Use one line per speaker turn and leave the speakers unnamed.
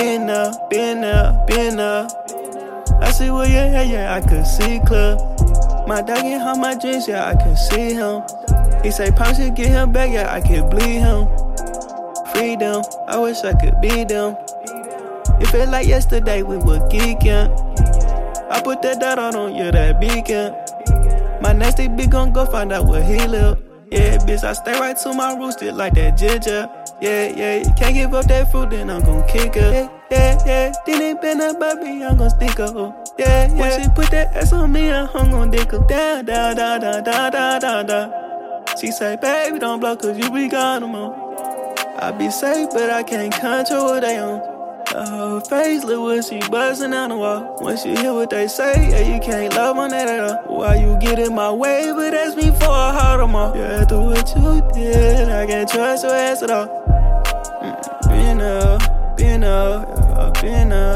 been up, been up, been up. I see where you're at, yeah, I could see clear. My dog get how my dreams, yeah, I can see him. He say, Pop should get him back, yeah, I can bleed him. Freedom, I wish I could be them. It felt like yesterday we were geeking. I put that dot on on you, that beacon. My nasty bitch gon' go find out where he live. Yeah, bitch, I stay right to my roots, still like that ginger. Yeah, yeah, can't give up that fruit, then I'm gon' kick her. Yeah, yeah, then it been about me, I'm gon' stick her. Yeah, yeah. When she put that ass on me, I hung on dick her. Down, down, down, down, down, down, down, down. She say, baby, don't blow, cause you be gone no more. I be safe, but I can't control what they on. Her face look when she buzzing on the wall. When she hear what they say, yeah, you can't love on that at all. Why you get in my way, but ask me for a heart more. Yeah, after what you did, I can't trust your ass at all. Mm, been up, been up, up.